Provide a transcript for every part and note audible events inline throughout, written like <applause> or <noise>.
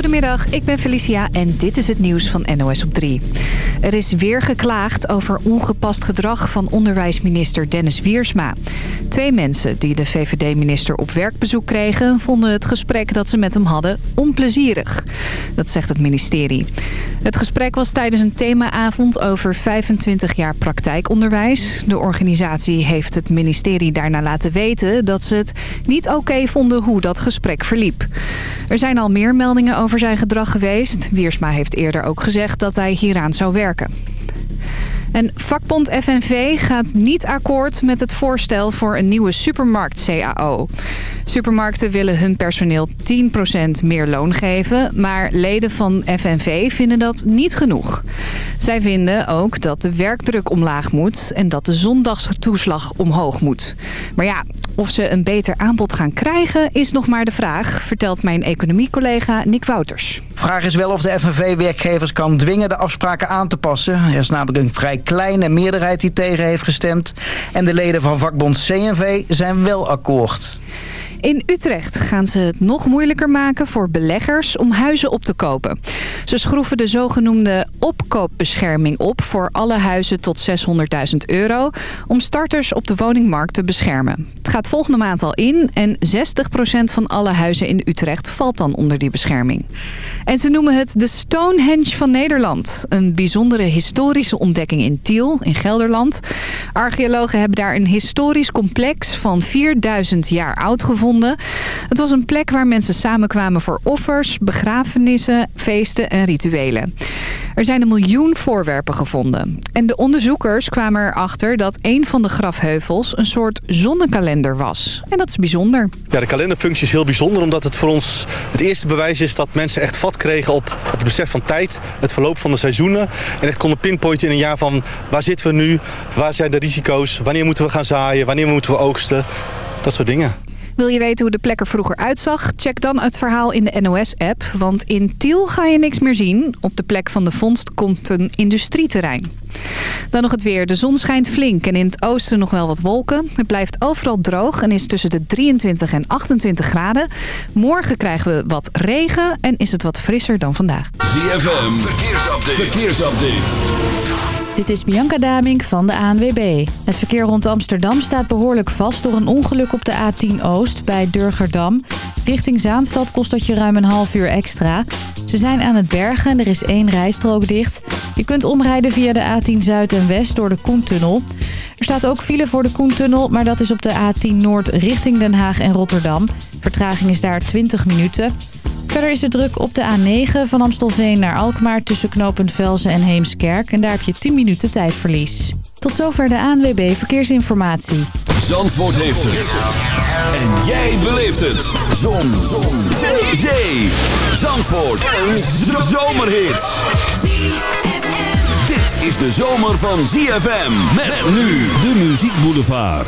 Goedemiddag, ik ben Felicia en dit is het nieuws van NOS op 3. Er is weer geklaagd over ongepast gedrag van onderwijsminister Dennis Wiersma. Twee mensen die de VVD-minister op werkbezoek kregen... vonden het gesprek dat ze met hem hadden onplezierig. Dat zegt het ministerie. Het gesprek was tijdens een themaavond over 25 jaar praktijkonderwijs. De organisatie heeft het ministerie daarna laten weten... dat ze het niet oké vonden hoe dat gesprek verliep. Er zijn al meer meldingen over zijn gedrag geweest. Wiersma heeft eerder ook gezegd dat hij hieraan zou werken. En vakbond FNV gaat niet akkoord met het voorstel voor een nieuwe supermarkt-CAO. Supermarkten willen hun personeel 10% meer loon geven, maar leden van FNV vinden dat niet genoeg. Zij vinden ook dat de werkdruk omlaag moet en dat de zondagstoeslag omhoog moet. Maar ja, of ze een beter aanbod gaan krijgen is nog maar de vraag, vertelt mijn economiecollega Nick Wouters. Vraag is wel of de FNV werkgevers kan dwingen de afspraken aan te passen. Er is namelijk een vrij kleine meerderheid die tegen heeft gestemd. En de leden van vakbond CNV zijn wel akkoord. In Utrecht gaan ze het nog moeilijker maken voor beleggers om huizen op te kopen. Ze schroeven de zogenoemde opkoopbescherming op voor alle huizen tot 600.000 euro... om starters op de woningmarkt te beschermen. Het gaat volgende maand al in en 60% van alle huizen in Utrecht valt dan onder die bescherming. En ze noemen het de Stonehenge van Nederland. Een bijzondere historische ontdekking in Tiel, in Gelderland. Archeologen hebben daar een historisch complex van 4000 jaar oud gevonden het was een plek waar mensen samenkwamen voor offers, begrafenissen, feesten en rituelen. Er zijn een miljoen voorwerpen gevonden. En de onderzoekers kwamen erachter dat een van de grafheuvels een soort zonnekalender was. En dat is bijzonder. Ja, de kalenderfunctie is heel bijzonder omdat het voor ons het eerste bewijs is dat mensen echt vat kregen op, op het besef van tijd, het verloop van de seizoenen. En echt konden pinpointen in een jaar van waar zitten we nu, waar zijn de risico's, wanneer moeten we gaan zaaien, wanneer moeten we oogsten. Dat soort dingen. Wil je weten hoe de plek er vroeger uitzag? Check dan het verhaal in de NOS-app. Want in Tiel ga je niks meer zien. Op de plek van de vondst komt een industrieterrein. Dan nog het weer. De zon schijnt flink en in het oosten nog wel wat wolken. Het blijft overal droog en is tussen de 23 en 28 graden. Morgen krijgen we wat regen en is het wat frisser dan vandaag. ZFM, verkeersupdate. verkeersupdate. Dit is Bianca Damink van de ANWB. Het verkeer rond Amsterdam staat behoorlijk vast door een ongeluk op de A10 Oost bij Durgerdam. Richting Zaanstad kost dat je ruim een half uur extra. Ze zijn aan het bergen en er is één rijstrook dicht. Je kunt omrijden via de A10 Zuid en West door de Koentunnel. Er staat ook file voor de Koentunnel, maar dat is op de A10 Noord richting Den Haag en Rotterdam. Vertraging is daar 20 minuten. Verder is het druk op de A9 van Amstelveen naar Alkmaar tussen knooppunt Velzen en Heemskerk. En daar heb je 10 minuten tijdverlies. Tot zover de ANWB Verkeersinformatie. Zandvoort heeft het. En jij beleeft het. Zon. Zon. Zee. Zee. Zandvoort. Een zomerhit. Dit is de zomer van ZFM. Met nu de Muziek Boulevard.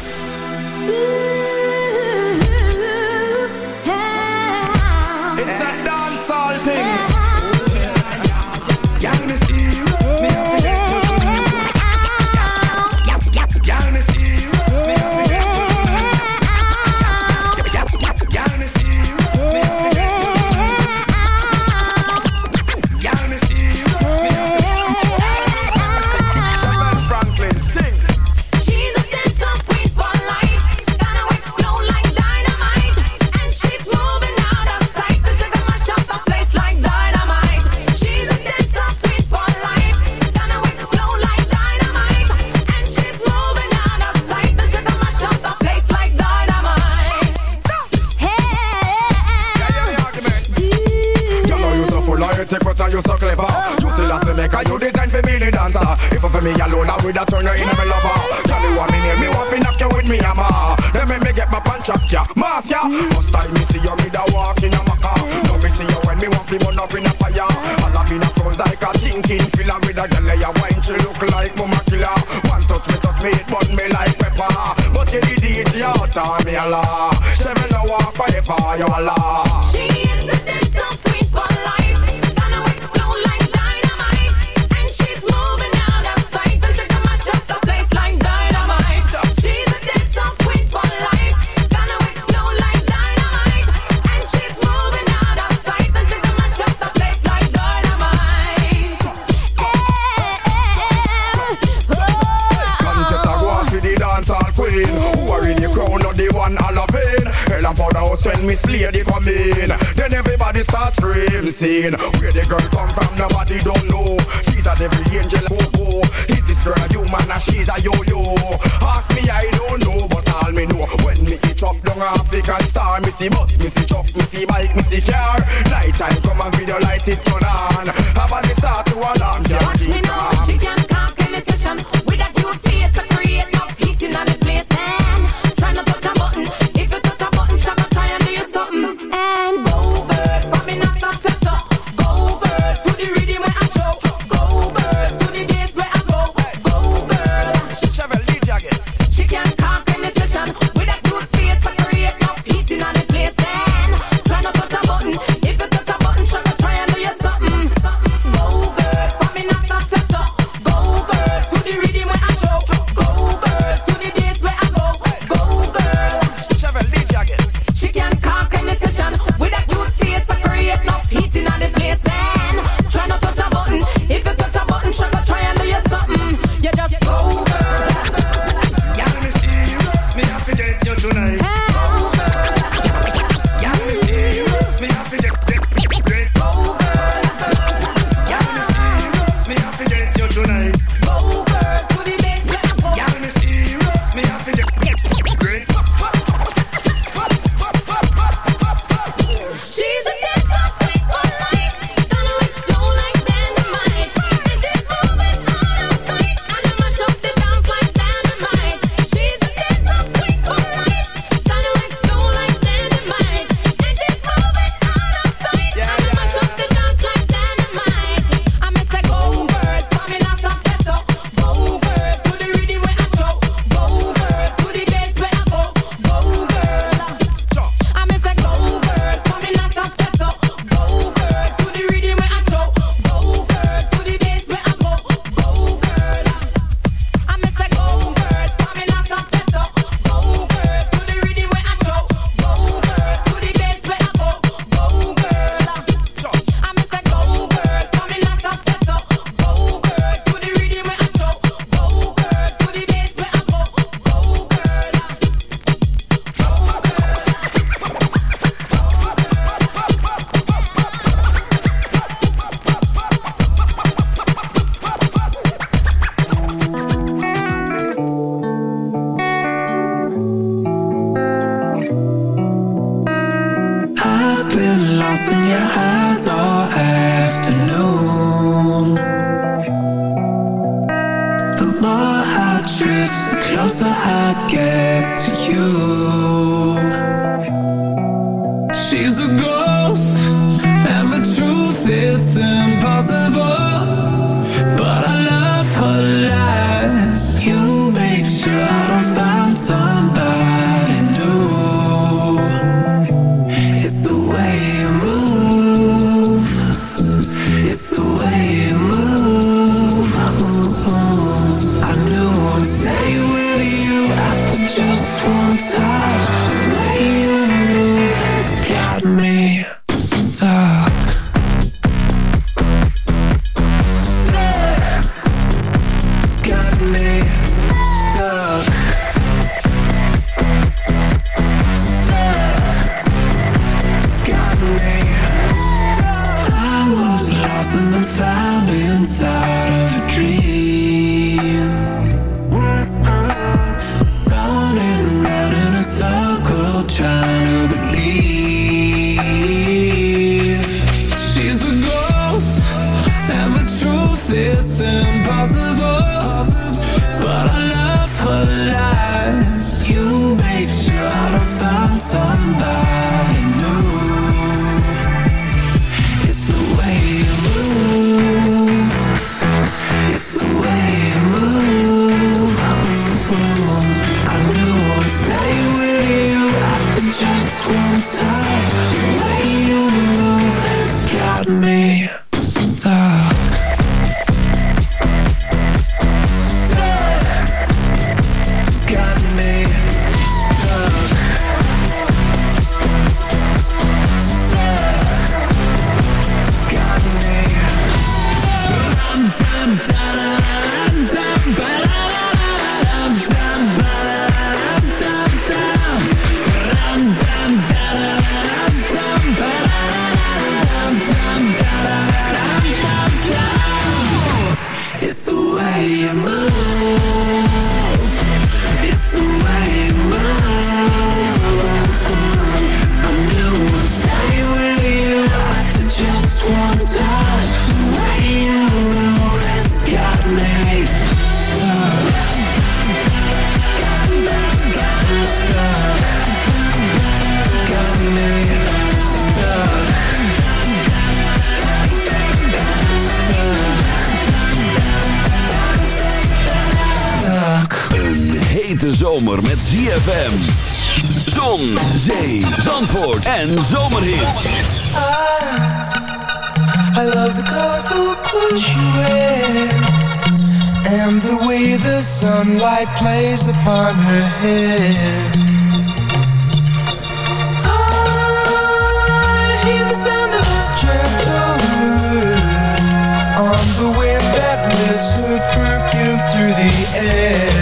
I.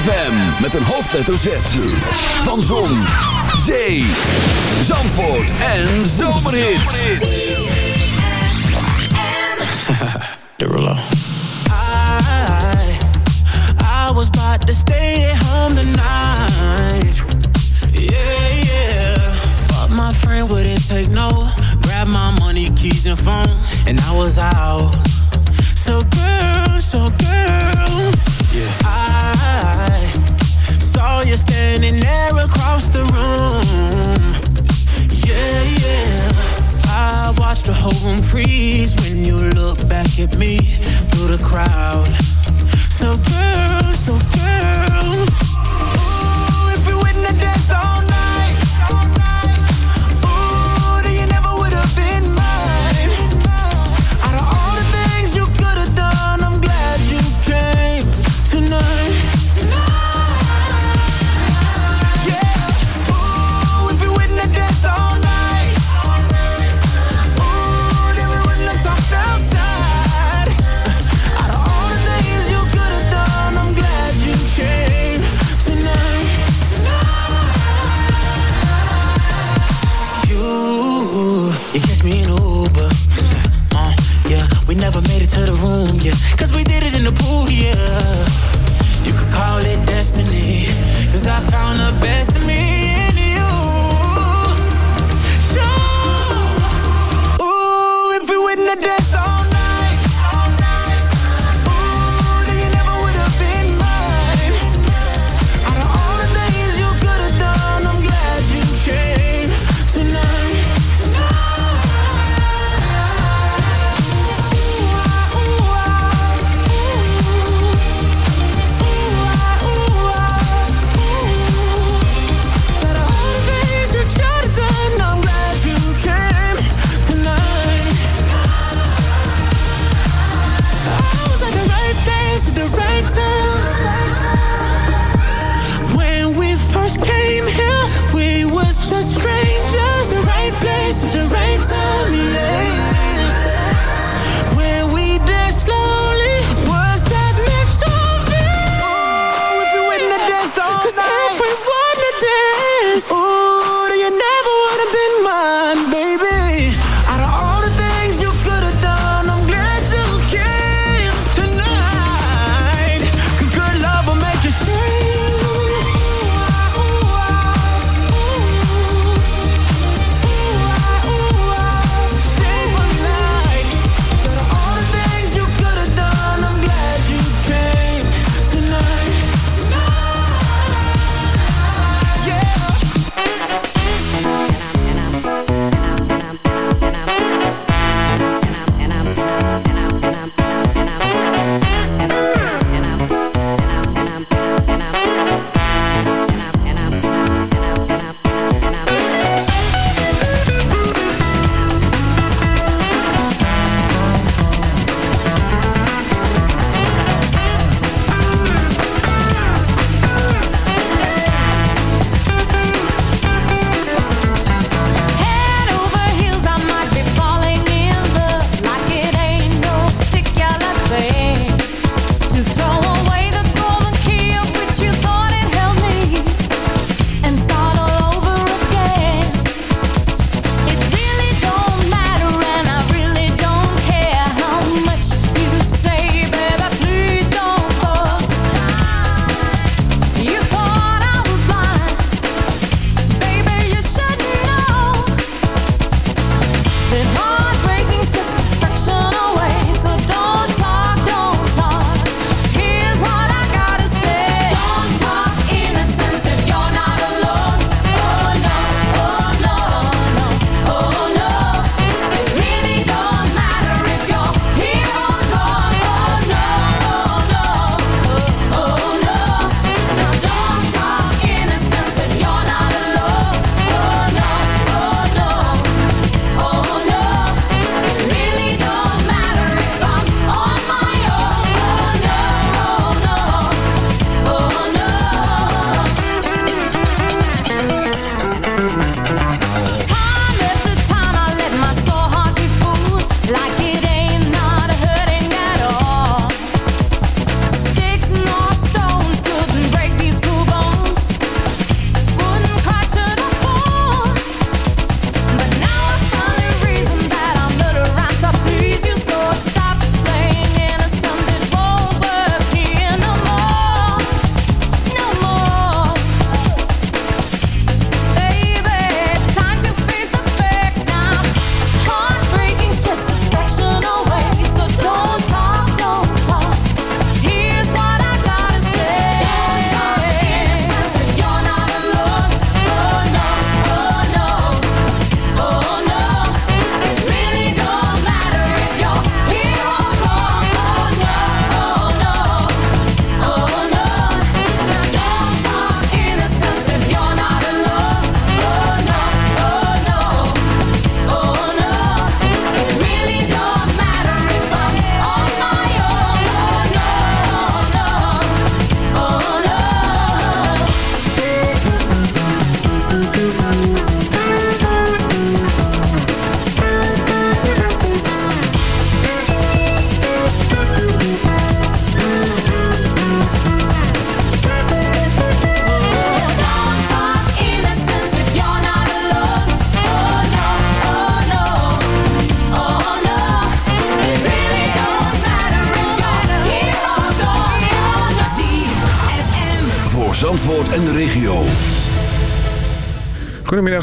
ZFM met een hoofdletter Z. Van Zon, Zee, Zandvoort en Zomerhits. <laughs> Derulo. I, I was about to stay at home tonight. Yeah, yeah. But my friend wouldn't take no. Grab my money, keys, and phone. And I was out. So, girl. Saw you standing there across the room. Yeah, yeah. I watched the whole room freeze when you look back at me through the crowd. So girl,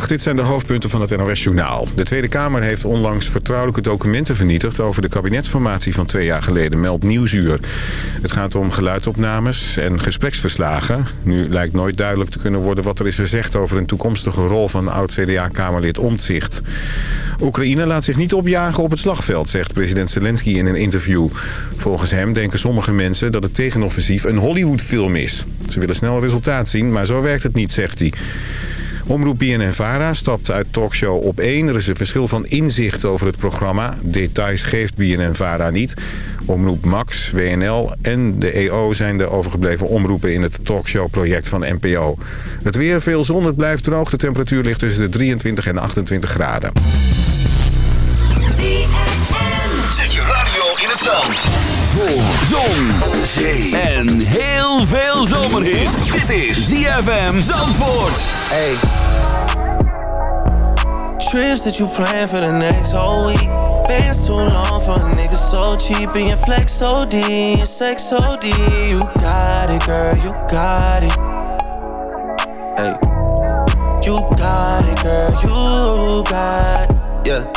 Dit zijn de hoofdpunten van het NOS-journaal. De Tweede Kamer heeft onlangs vertrouwelijke documenten vernietigd... over de kabinetsformatie van twee jaar geleden, meldt Nieuwsuur. Het gaat om geluidsopnames en gespreksverslagen. Nu lijkt nooit duidelijk te kunnen worden wat er is gezegd... over een toekomstige rol van oud-CDA-Kamerlid Omtzigt. Oekraïne laat zich niet opjagen op het slagveld, zegt president Zelensky in een interview. Volgens hem denken sommige mensen dat het tegenoffensief een Hollywoodfilm is. Ze willen snel resultaat zien, maar zo werkt het niet, zegt hij. Omroep BNN-VARA stapt uit talkshow op 1. Er is een verschil van inzicht over het programma. Details geeft BNN-VARA niet. Omroep Max, WNL en de EO zijn de overgebleven omroepen in het talkshow-project van NPO. Het weer, veel zon, het blijft droog. De temperatuur ligt tussen de 23 en 28 graden. Zand. Voor zon, zee en heel veel zomerhit. Dit is ZFM Zandvoort. Hey. Trips that you plan for the next whole week. Bands too long for a nigga so cheap. And your flex OD, your sex OD. You got it, girl, you got it. Hey. You got it, girl, you got it. Yeah.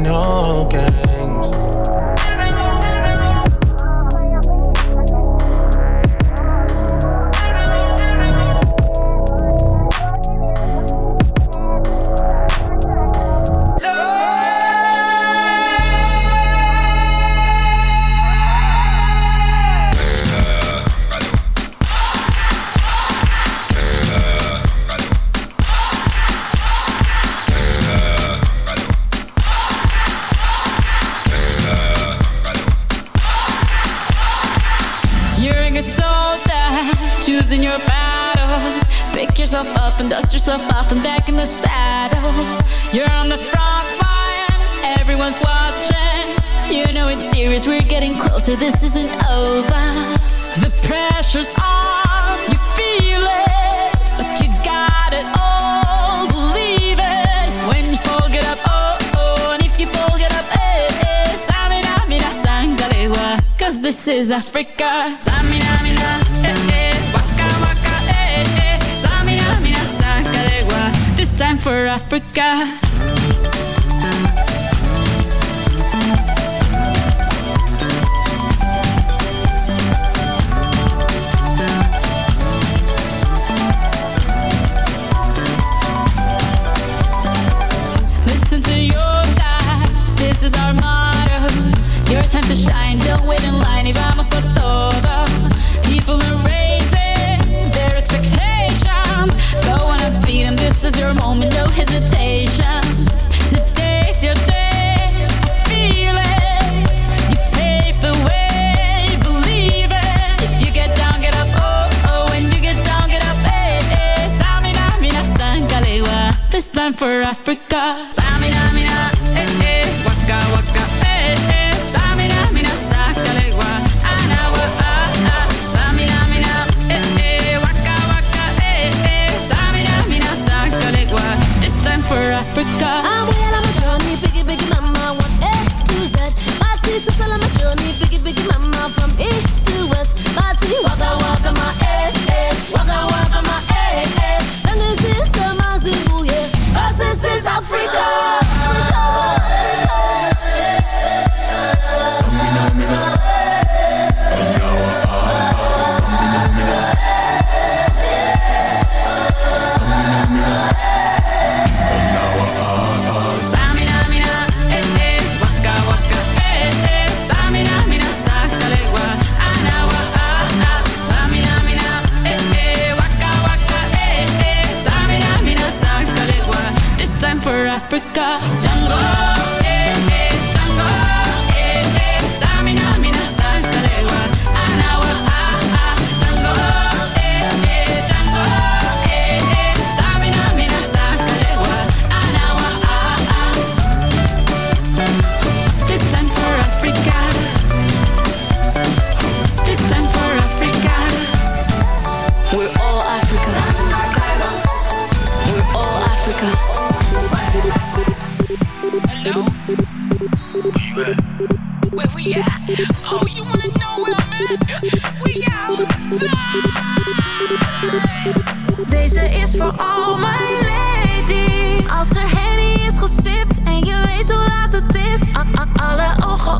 ain't home. for Africa. Samina, mina, eh, eh, waka, waka, eh, eh. Samina, mina, sakalegua, anawa, ah, ah. Samina, mina, eh, eh, waka, waka, eh, eh. Samina, mina, sakalegua, it's time for Africa. I'm well, I'm a journey, biggie, biggie, mama, one, eh, two, Z. My teeth are. Africa. where we are, Oh, you wanna know where I'm at? We outside. Deze is voor al mijn ladies. Als er Henny is gesipt en je weet hoe laat het is. A Alle ogen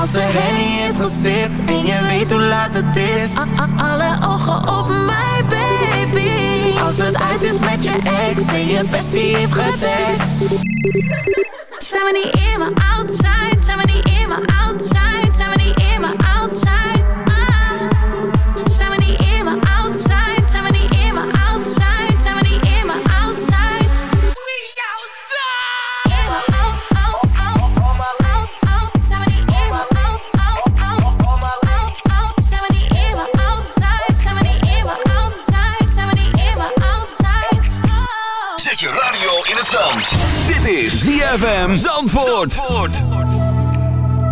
Als de heen is gesipt en je weet hoe laat het is. Alle ogen op mij baby. Als het uit is met je ex en je bestie heeft getest Zijn we niet in maar outside, zijn we niet in maar outside? ZFM Zandvoort.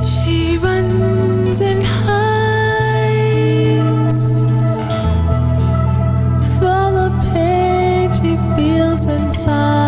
She runs and hides from the pain she feels inside.